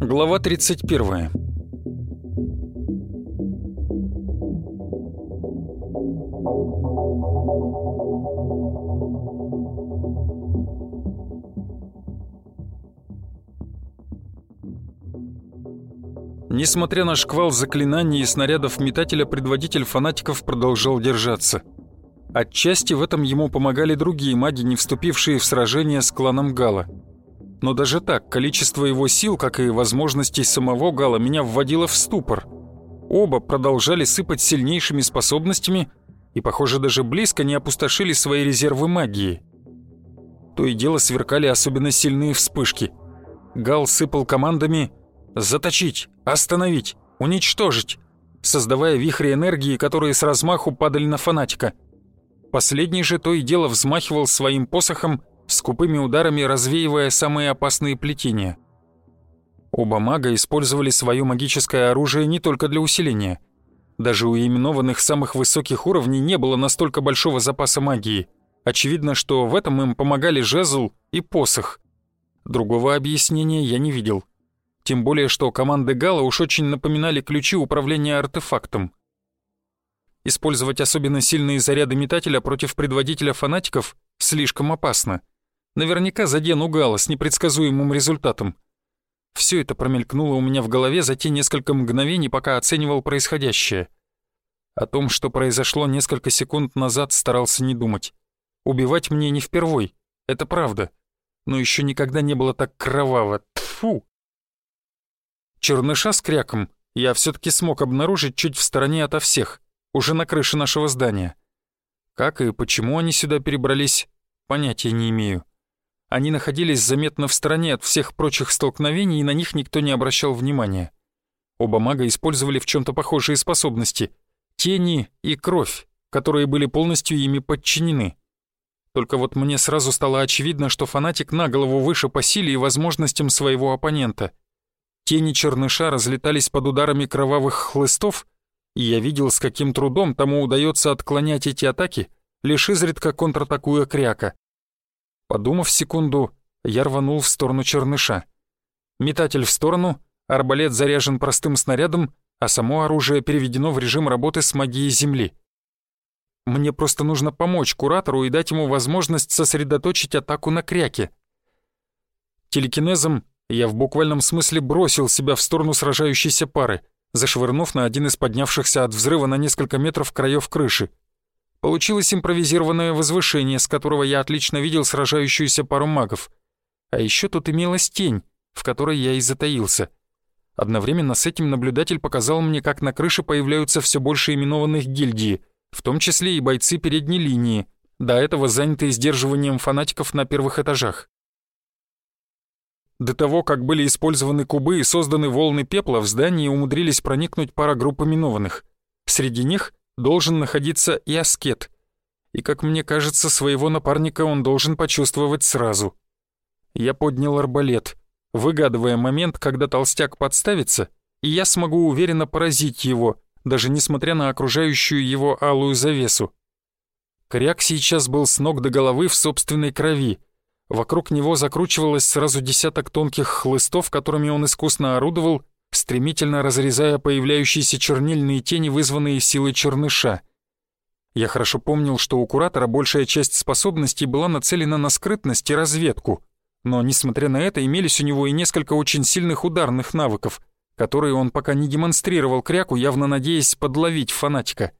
Глава 31 Несмотря на шквал заклинаний и снарядов метателя, предводитель фанатиков продолжал держаться. Отчасти в этом ему помогали другие маги, не вступившие в сражение с кланом Гала. Но даже так, количество его сил, как и возможностей самого Гала, меня вводило в ступор. Оба продолжали сыпать сильнейшими способностями и, похоже, даже близко не опустошили свои резервы магии. То и дело сверкали особенно сильные вспышки. Гал сыпал командами «Заточить! Остановить! Уничтожить!» создавая вихри энергии, которые с размаху падали на фанатика. Последний же то и дело взмахивал своим посохом, скупыми ударами развеивая самые опасные плетения. Оба мага использовали свое магическое оружие не только для усиления. Даже у именованных самых высоких уровней не было настолько большого запаса магии. Очевидно, что в этом им помогали жезл и посох. Другого объяснения я не видел. Тем более, что команды Гала уж очень напоминали ключи управления артефактом. Использовать особенно сильные заряды метателя против предводителя фанатиков слишком опасно. Наверняка задену Гала с непредсказуемым результатом. Все это промелькнуло у меня в голове за те несколько мгновений, пока оценивал происходящее. О том, что произошло несколько секунд назад, старался не думать. Убивать мне не впервой, это правда. Но еще никогда не было так кроваво. Тфу! Черныша с кряком я все-таки смог обнаружить чуть в стороне ото всех, уже на крыше нашего здания. Как и почему они сюда перебрались, понятия не имею. Они находились заметно в стороне от всех прочих столкновений, и на них никто не обращал внимания. Оба мага использовали в чем то похожие способности — тени и кровь, которые были полностью ими подчинены. Только вот мне сразу стало очевидно, что фанатик на голову выше по силе и возможностям своего оппонента — Тени черныша разлетались под ударами кровавых хлыстов, и я видел, с каким трудом тому удается отклонять эти атаки, лишь изредка контратакуя кряка. Подумав секунду, я рванул в сторону черныша. Метатель в сторону, арбалет заряжен простым снарядом, а само оружие переведено в режим работы с магией Земли. Мне просто нужно помочь куратору и дать ему возможность сосредоточить атаку на кряке. Телекинезом я в буквальном смысле бросил себя в сторону сражающейся пары, зашвырнув на один из поднявшихся от взрыва на несколько метров краев крыши. Получилось импровизированное возвышение, с которого я отлично видел сражающуюся пару магов. А еще тут имелась тень, в которой я и затаился. Одновременно с этим наблюдатель показал мне, как на крыше появляются все больше именованных гильдии, в том числе и бойцы передней линии, до этого занятые сдерживанием фанатиков на первых этажах. До того, как были использованы кубы и созданы волны пепла, в здании умудрились проникнуть пара групп именованных. Среди них должен находиться и аскет. И, как мне кажется, своего напарника он должен почувствовать сразу. Я поднял арбалет, выгадывая момент, когда толстяк подставится, и я смогу уверенно поразить его, даже несмотря на окружающую его алую завесу. Кряк сейчас был с ног до головы в собственной крови — Вокруг него закручивалось сразу десяток тонких хлыстов, которыми он искусно орудовал, стремительно разрезая появляющиеся чернильные тени, вызванные силой черныша. Я хорошо помнил, что у Куратора большая часть способностей была нацелена на скрытность и разведку, но, несмотря на это, имелись у него и несколько очень сильных ударных навыков, которые он пока не демонстрировал Кряку, явно надеясь подловить фанатика.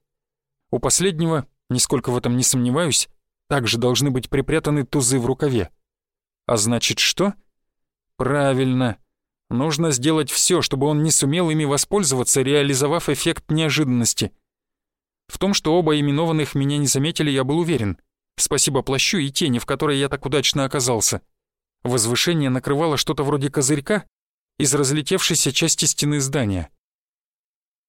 У последнего, нисколько в этом не сомневаюсь, также должны быть припрятаны тузы в рукаве. А значит что? Правильно. Нужно сделать все, чтобы он не сумел ими воспользоваться, реализовав эффект неожиданности. В том, что оба именованных меня не заметили, я был уверен. Спасибо плащу и тени, в которой я так удачно оказался. Возвышение накрывало что-то вроде козырька из разлетевшейся части стены здания.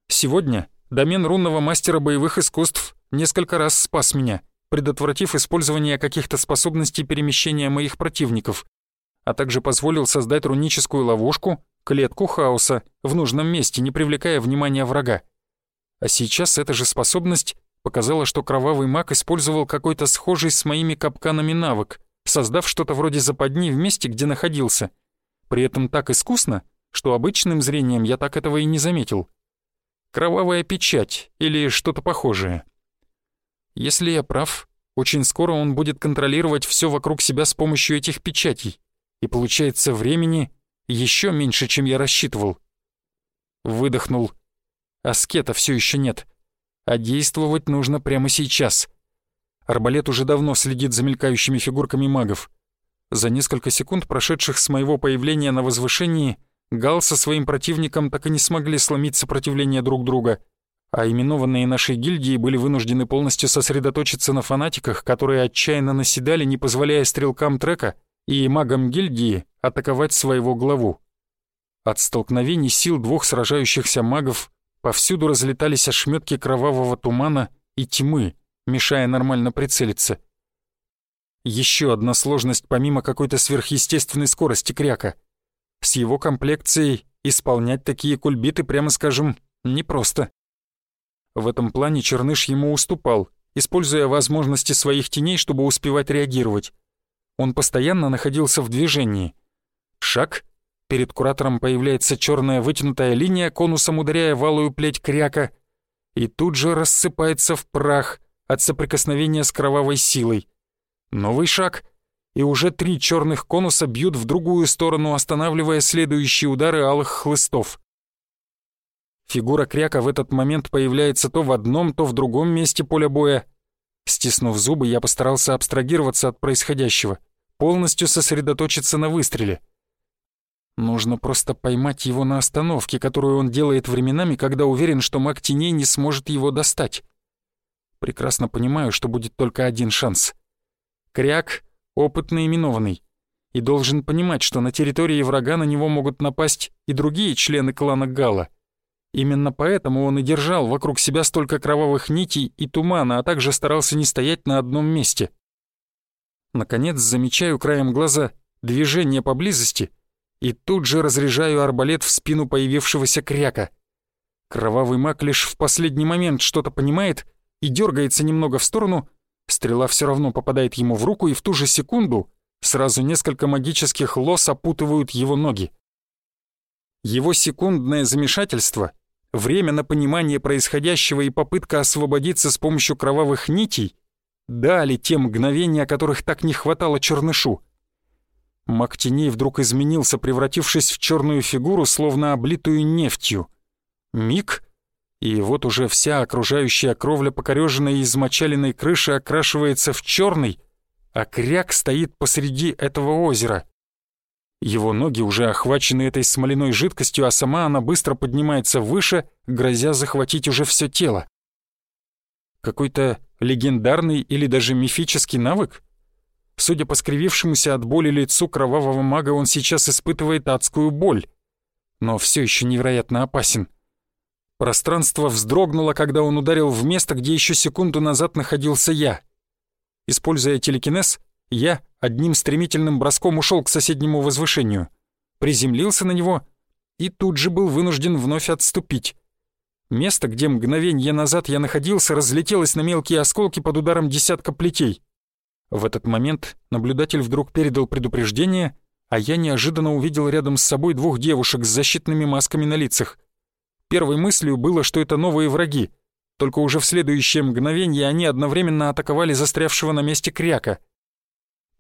Сегодня домен рунного мастера боевых искусств несколько раз спас меня — предотвратив использование каких-то способностей перемещения моих противников, а также позволил создать руническую ловушку, клетку хаоса в нужном месте, не привлекая внимания врага. А сейчас эта же способность показало, что кровавый маг использовал какой-то схожий с моими капканами навык, создав что-то вроде западни в месте, где находился. При этом так искусно, что обычным зрением я так этого и не заметил. Кровавая печать или что-то похожее. Если я прав, очень скоро он будет контролировать все вокруг себя с помощью этих печатей, и получается времени еще меньше, чем я рассчитывал. Выдохнул. Аскета все еще нет, а действовать нужно прямо сейчас. Арбалет уже давно следит за мелькающими фигурками магов. За несколько секунд, прошедших с моего появления на возвышении, Гал со своим противником так и не смогли сломить сопротивление друг друга — а именованные нашей гильдии были вынуждены полностью сосредоточиться на фанатиках, которые отчаянно наседали, не позволяя стрелкам трека и магам гильдии атаковать своего главу. От столкновений сил двух сражающихся магов повсюду разлетались ошметки кровавого тумана и тьмы, мешая нормально прицелиться. Еще одна сложность помимо какой-то сверхъестественной скорости кряка. С его комплекцией исполнять такие кульбиты, прямо скажем, непросто. В этом плане Черныш ему уступал, используя возможности своих теней, чтобы успевать реагировать. Он постоянно находился в движении. Шаг. Перед куратором появляется черная вытянутая линия, конусом ударяя валую плеть кряка, и тут же рассыпается в прах от соприкосновения с кровавой силой. Новый шаг, и уже три черных конуса бьют в другую сторону, останавливая следующие удары алых хлыстов. Фигура кряка в этот момент появляется то в одном, то в другом месте поля боя. Стиснув зубы, я постарался абстрагироваться от происходящего, полностью сосредоточиться на выстреле. Нужно просто поймать его на остановке, которую он делает временами, когда уверен, что маг теней не сможет его достать. Прекрасно понимаю, что будет только один шанс. Кряк — опытный именованный, и должен понимать, что на территории врага на него могут напасть и другие члены клана Гала — Именно поэтому он и держал вокруг себя столько кровавых нитей и тумана, а также старался не стоять на одном месте. Наконец замечаю краем глаза движение поблизости и тут же разряжаю арбалет в спину появившегося кряка. Кровавый маг лишь в последний момент что-то понимает и дергается немного в сторону, стрела все равно попадает ему в руку, и в ту же секунду сразу несколько магических лос опутывают его ноги. Его секундное замешательство — время на понимание происходящего и попытка освободиться с помощью кровавых нитей дали те мгновения, которых так не хватало чернышу. Мак теней вдруг изменился, превратившись в черную фигуру, словно облитую нефтью. Миг, и вот уже вся окружающая кровля покореженной и измочаленной крыши окрашивается в черный, а кряк стоит посреди этого озера. Его ноги уже охвачены этой смоляной жидкостью, а сама она быстро поднимается выше, грозя захватить уже все тело. Какой-то легендарный или даже мифический навык? Судя по скривившемуся от боли лицу кровавого мага, он сейчас испытывает адскую боль, но все еще невероятно опасен. Пространство вздрогнуло, когда он ударил в место, где еще секунду назад находился я. Используя телекинез, я одним стремительным броском ушел к соседнему возвышению, приземлился на него и тут же был вынужден вновь отступить. Место, где мгновенье назад я находился, разлетелось на мелкие осколки под ударом десятка плетей. В этот момент наблюдатель вдруг передал предупреждение, а я неожиданно увидел рядом с собой двух девушек с защитными масками на лицах. Первой мыслью было, что это новые враги, только уже в следующее мгновение они одновременно атаковали застрявшего на месте кряка —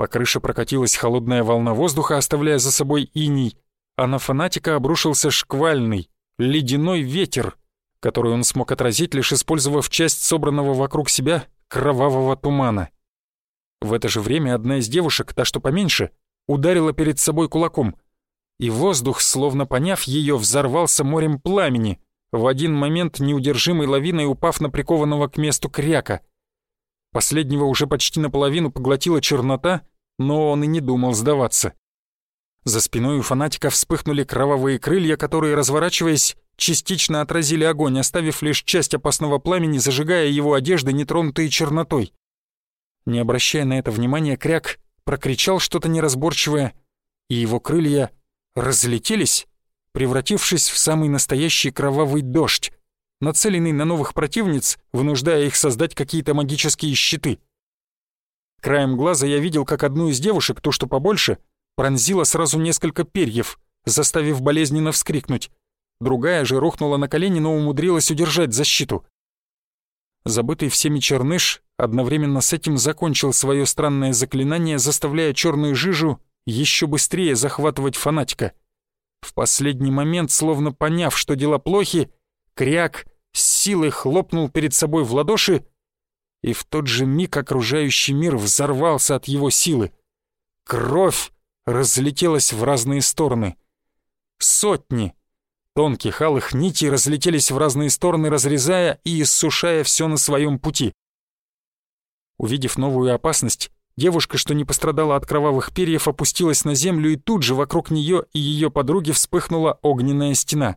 по крыше прокатилась холодная волна воздуха, оставляя за собой иней, а на фанатика обрушился шквальный, ледяной ветер, который он смог отразить, лишь использовав часть собранного вокруг себя кровавого тумана. В это же время одна из девушек, та что поменьше, ударила перед собой кулаком, и воздух, словно поняв ее, взорвался морем пламени, в один момент неудержимой лавиной упав на прикованного к месту кряка — Последнего уже почти наполовину поглотила чернота, но он и не думал сдаваться. За спиной у фанатика вспыхнули кровавые крылья, которые, разворачиваясь, частично отразили огонь, оставив лишь часть опасного пламени, зажигая его одежды, нетронутые чернотой. Не обращая на это внимания, Кряк прокричал что-то неразборчивое, и его крылья разлетелись, превратившись в самый настоящий кровавый дождь, нацеленный на новых противниц, вынуждая их создать какие-то магические щиты. Краем глаза я видел, как одну из девушек, то что побольше, пронзила сразу несколько перьев, заставив болезненно вскрикнуть. Другая же рухнула на колени, но умудрилась удержать защиту. Забытый всеми черныш одновременно с этим закончил свое странное заклинание, заставляя черную жижу еще быстрее захватывать фанатика. В последний момент, словно поняв, что дела плохи, кряк с силой хлопнул перед собой в ладоши, и в тот же миг окружающий мир взорвался от его силы. Кровь разлетелась в разные стороны. Сотни тонких алых нитей разлетелись в разные стороны, разрезая и иссушая все на своем пути. Увидев новую опасность, девушка, что не пострадала от кровавых перьев, опустилась на землю, и тут же вокруг нее и ее подруги вспыхнула огненная стена.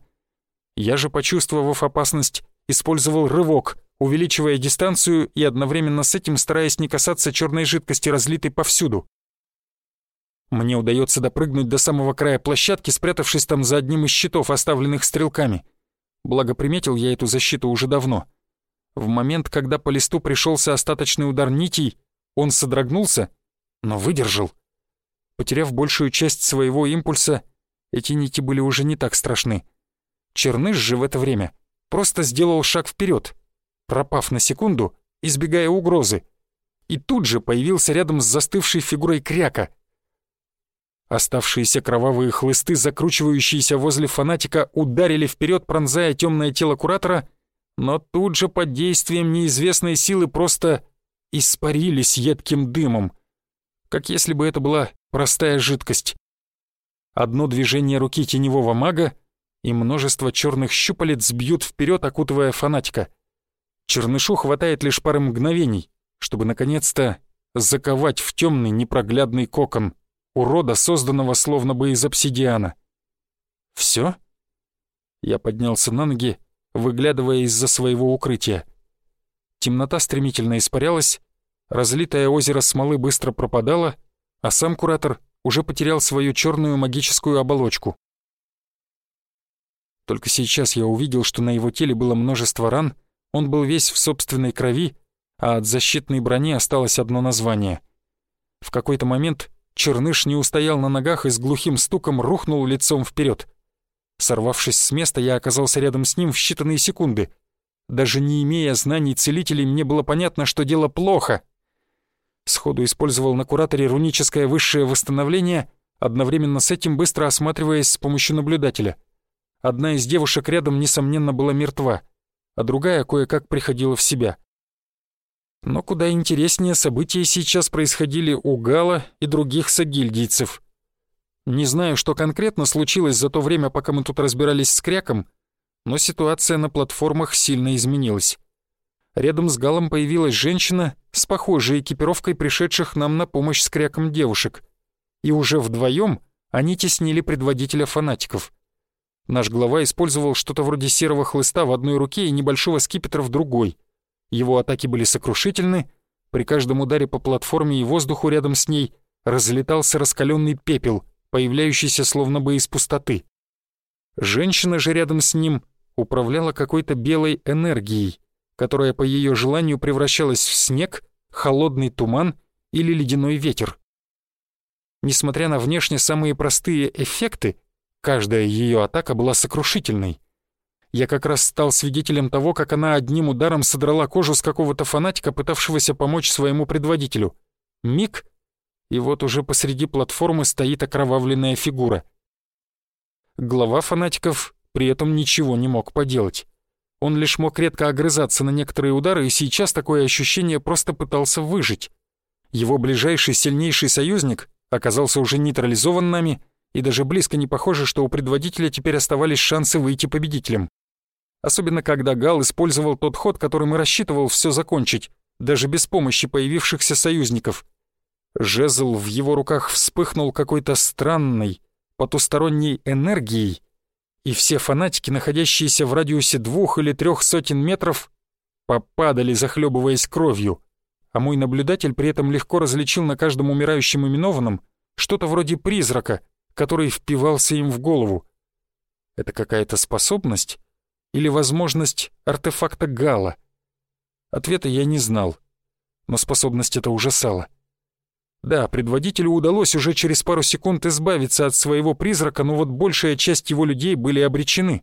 Я же, почувствовав опасность, использовал рывок, увеличивая дистанцию и одновременно с этим стараясь не касаться черной жидкости, разлитой повсюду. Мне удается допрыгнуть до самого края площадки, спрятавшись там за одним из щитов, оставленных стрелками. Благо приметил я эту защиту уже давно. В момент, когда по листу пришелся остаточный удар нитей, он содрогнулся, но выдержал. Потеряв большую часть своего импульса, эти нити были уже не так страшны. Черныш же в это время просто сделал шаг вперед, пропав на секунду, избегая угрозы, и тут же появился рядом с застывшей фигурой кряка — Оставшиеся кровавые хлысты, закручивающиеся возле фанатика, ударили вперед, пронзая темное тело куратора, но тут же под действием неизвестной силы просто испарились едким дымом, как если бы это была простая жидкость. Одно движение руки теневого мага, и множество черных щупалец бьют вперед, окутывая фанатика. Чернышу хватает лишь пары мгновений, чтобы наконец-то заковать в темный непроглядный кокон — урода, созданного словно бы из обсидиана. Все? Я поднялся на ноги, выглядывая из-за своего укрытия. Темнота стремительно испарялась, разлитое озеро смолы быстро пропадало, а сам куратор уже потерял свою черную магическую оболочку. Только сейчас я увидел, что на его теле было множество ран, он был весь в собственной крови, а от защитной брони осталось одно название. В какой-то момент Черныш не устоял на ногах и с глухим стуком рухнул лицом вперед. Сорвавшись с места, я оказался рядом с ним в считанные секунды. Даже не имея знаний целителей, мне было понятно, что дело плохо. Сходу использовал на кураторе руническое высшее восстановление, одновременно с этим быстро осматриваясь с помощью наблюдателя. Одна из девушек рядом, несомненно, была мертва, а другая кое-как приходила в себя. Но куда интереснее события сейчас происходили у Гала и других сагильдийцев. Не знаю, что конкретно случилось за то время, пока мы тут разбирались с Кряком, но ситуация на платформах сильно изменилась. Рядом с Галом появилась женщина с похожей экипировкой пришедших нам на помощь с Кряком девушек. И уже вдвоем они теснили предводителя фанатиков. Наш глава использовал что-то вроде серого хлыста в одной руке и небольшого скипетра в другой — его атаки были сокрушительны, при каждом ударе по платформе и воздуху рядом с ней разлетался раскаленный пепел, появляющийся словно бы из пустоты. Женщина же рядом с ним управляла какой-то белой энергией, которая по ее желанию превращалась в снег, холодный туман или ледяной ветер. Несмотря на внешне самые простые эффекты, каждая ее атака была сокрушительной. Я как раз стал свидетелем того, как она одним ударом содрала кожу с какого-то фанатика, пытавшегося помочь своему предводителю. Миг, и вот уже посреди платформы стоит окровавленная фигура. Глава фанатиков при этом ничего не мог поделать. Он лишь мог редко огрызаться на некоторые удары, и сейчас такое ощущение просто пытался выжить. Его ближайший сильнейший союзник оказался уже нейтрализован нами, и даже близко не похоже, что у предводителя теперь оставались шансы выйти победителем особенно когда Гал использовал тот ход, которым и рассчитывал все закончить, даже без помощи появившихся союзников. Жезл в его руках вспыхнул какой-то странной, потусторонней энергией, и все фанатики, находящиеся в радиусе двух или трех сотен метров, попадали, захлебываясь кровью, а мой наблюдатель при этом легко различил на каждом умирающем именованном что-то вроде призрака, который впивался им в голову. Это какая-то способность? или возможность артефакта Гала? Ответа я не знал, но способность это ужасала. Да, предводителю удалось уже через пару секунд избавиться от своего призрака, но вот большая часть его людей были обречены.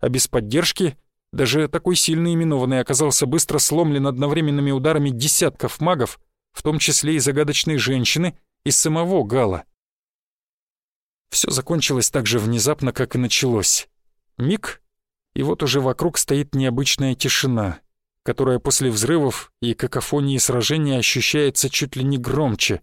А без поддержки даже такой сильный именованный оказался быстро сломлен одновременными ударами десятков магов, в том числе и загадочной женщины, и самого Гала. Все закончилось так же внезапно, как и началось. Миг, и вот уже вокруг стоит необычная тишина, которая после взрывов и какофонии сражения ощущается чуть ли не громче.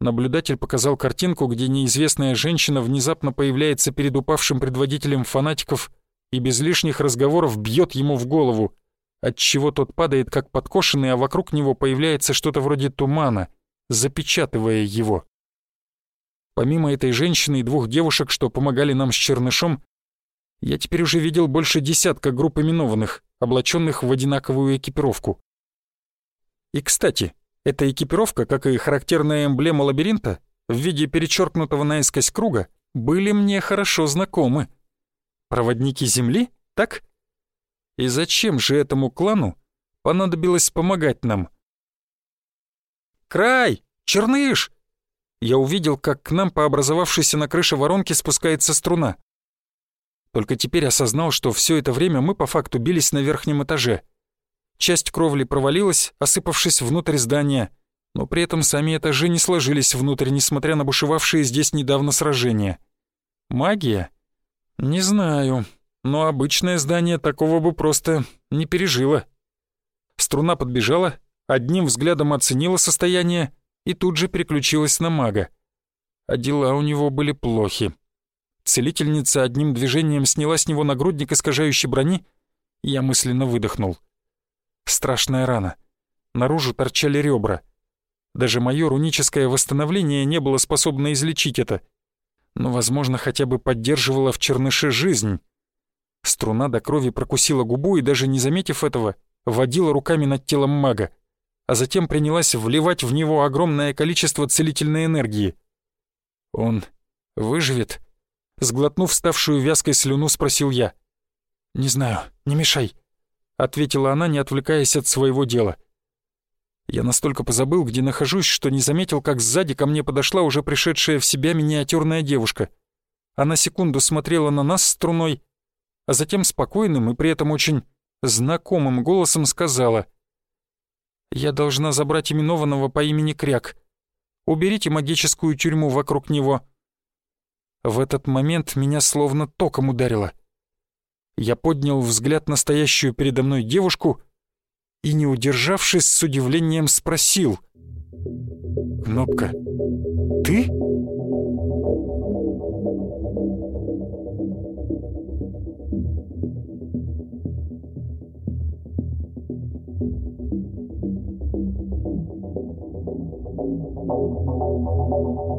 Наблюдатель показал картинку, где неизвестная женщина внезапно появляется перед упавшим предводителем фанатиков и без лишних разговоров бьет ему в голову, отчего тот падает как подкошенный, а вокруг него появляется что-то вроде тумана, запечатывая его. Помимо этой женщины и двух девушек, что помогали нам с Чернышом, я теперь уже видел больше десятка групп именованных, облаченных в одинаковую экипировку. И, кстати, эта экипировка, как и характерная эмблема лабиринта, в виде перечеркнутого наискось круга, были мне хорошо знакомы. Проводники Земли, так? И зачем же этому клану понадобилось помогать нам? «Край! Черныш!» Я увидел, как к нам по образовавшейся на крыше воронке спускается струна. Только теперь осознал, что все это время мы по факту бились на верхнем этаже. Часть кровли провалилась, осыпавшись внутрь здания, но при этом сами этажи не сложились внутрь, несмотря на бушевавшие здесь недавно сражения. Магия? Не знаю, но обычное здание такого бы просто не пережило. Струна подбежала, одним взглядом оценила состояние и тут же переключилась на мага. А дела у него были плохи. Целительница одним движением сняла с него нагрудник искажающей брони, и я мысленно выдохнул. Страшная рана. Наружу торчали ребра. Даже мое руническое восстановление не было способно излечить это. Но, возможно, хотя бы поддерживала в черныше жизнь. Струна до крови прокусила губу и, даже не заметив этого, водила руками над телом мага а затем принялась вливать в него огромное количество целительной энергии. «Он выживет?» Сглотнув ставшую вязкой слюну, спросил я. «Не знаю, не мешай», — ответила она, не отвлекаясь от своего дела. Я настолько позабыл, где нахожусь, что не заметил, как сзади ко мне подошла уже пришедшая в себя миниатюрная девушка. Она секунду смотрела на нас струной, а затем спокойным и при этом очень знакомым голосом сказала — я должна забрать именованного по имени Кряк. Уберите магическую тюрьму вокруг него». В этот момент меня словно током ударило. Я поднял взгляд на стоящую передо мной девушку и, не удержавшись, с удивлением спросил. «Кнопка, ты?» you.